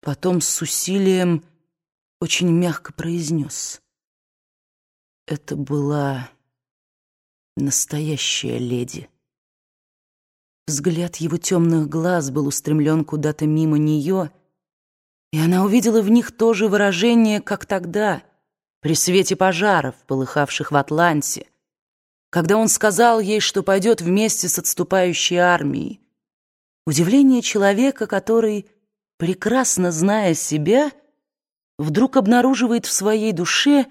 Потом с усилием очень мягко произнес. Это была настоящая леди. Взгляд его темных глаз был устремлен куда-то мимо нее, и она увидела в них то же выражение, как тогда, при свете пожаров, полыхавших в Атланте, когда он сказал ей, что пойдет вместе с отступающей армией. Удивление человека, который прекрасно зная себя, вдруг обнаруживает в своей душе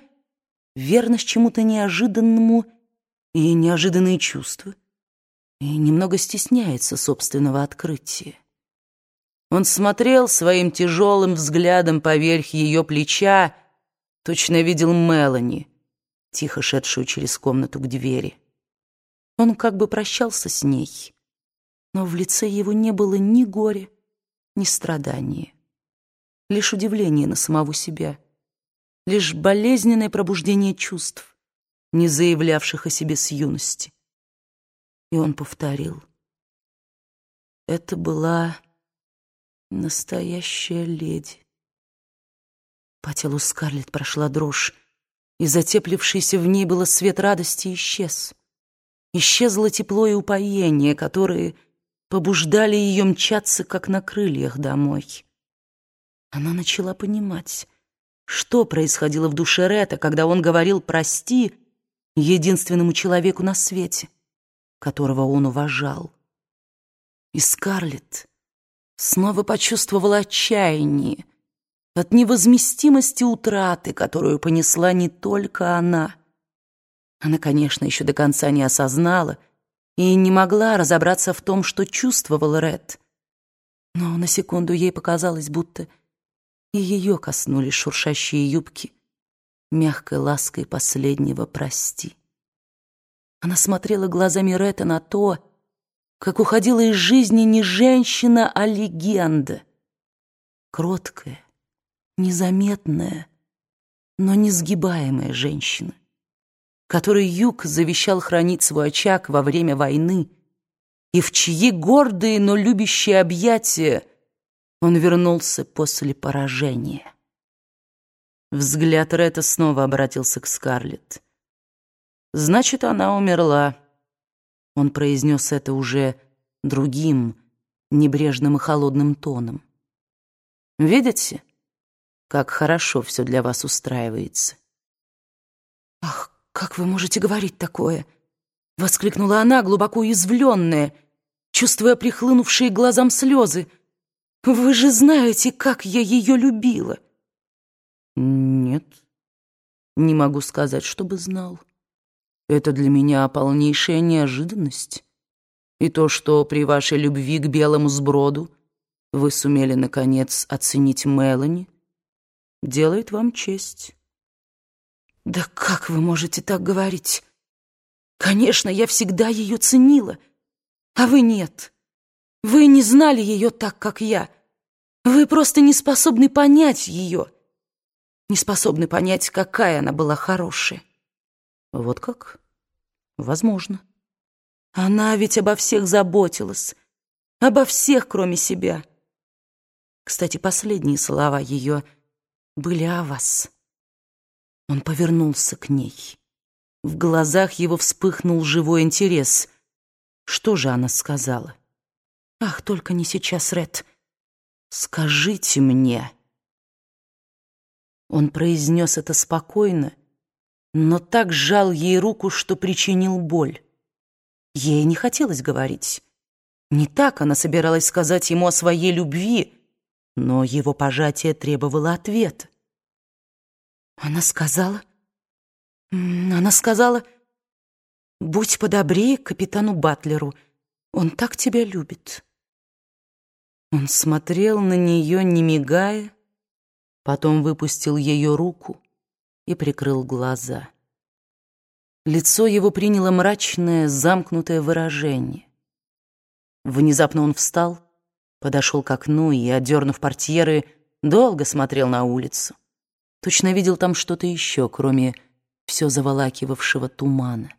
верность чему-то неожиданному и неожиданные чувства, и немного стесняется собственного открытия. Он смотрел своим тяжелым взглядом поверх ее плеча, точно видел Мелани, тихо шедшую через комнату к двери. Он как бы прощался с ней, но в лице его не было ни горя, ни страдания, лишь удивление на самого себя, лишь болезненное пробуждение чувств, не заявлявших о себе с юности. И он повторил. Это была настоящая леди. По телу Скарлетт прошла дрожь, и затеплившийся в ней было свет радости исчез. Исчезло тепло и упоение, которые побуждали ее мчаться, как на крыльях, домой. Она начала понимать, что происходило в душе Ретта, когда он говорил «прости» единственному человеку на свете, которого он уважал. И Скарлетт снова почувствовала отчаяние от невозместимости утраты, которую понесла не только она. Она, конечно, еще до конца не осознала — и не могла разобраться в том, что чувствовал Ред. Но на секунду ей показалось, будто и ее коснулись шуршащие юбки мягкой лаской последнего «прости». Она смотрела глазами Ретта на то, как уходила из жизни не женщина, а легенда. Кроткая, незаметная, но несгибаемая женщина который Юг завещал хранить свой очаг во время войны, и в чьи гордые, но любящие объятия он вернулся после поражения. Взгляд Ретта снова обратился к Скарлетт. «Значит, она умерла». Он произнес это уже другим, небрежным и холодным тоном. «Видите, как хорошо все для вас устраивается?» «Ах, «Как вы можете говорить такое?» — воскликнула она, глубоко уязвленная, чувствуя прихлынувшие глазам слезы. «Вы же знаете, как я ее любила!» «Нет, не могу сказать, чтобы знал. Это для меня полнейшая неожиданность. И то, что при вашей любви к белому сброду вы сумели, наконец, оценить Мелани, делает вам честь». «Да как вы можете так говорить? Конечно, я всегда ее ценила, а вы нет. Вы не знали ее так, как я. Вы просто не способны понять ее, не способны понять, какая она была хорошая». «Вот как? Возможно. Она ведь обо всех заботилась, обо всех, кроме себя. Кстати, последние слова ее были о вас». Он повернулся к ней. В глазах его вспыхнул живой интерес. Что же она сказала? «Ах, только не сейчас, Ред. Скажите мне». Он произнес это спокойно, но так сжал ей руку, что причинил боль. Ей не хотелось говорить. Не так она собиралась сказать ему о своей любви, но его пожатие требовало ответа. Она сказала... Она сказала... Будь подобрее капитану Батлеру. Он так тебя любит. Он смотрел на нее, не мигая, потом выпустил ее руку и прикрыл глаза. Лицо его приняло мрачное, замкнутое выражение. Внезапно он встал, подошел к окну и, одернув портьеры, долго смотрел на улицу. Точно видел там что-то еще, кроме все заволакивавшего тумана.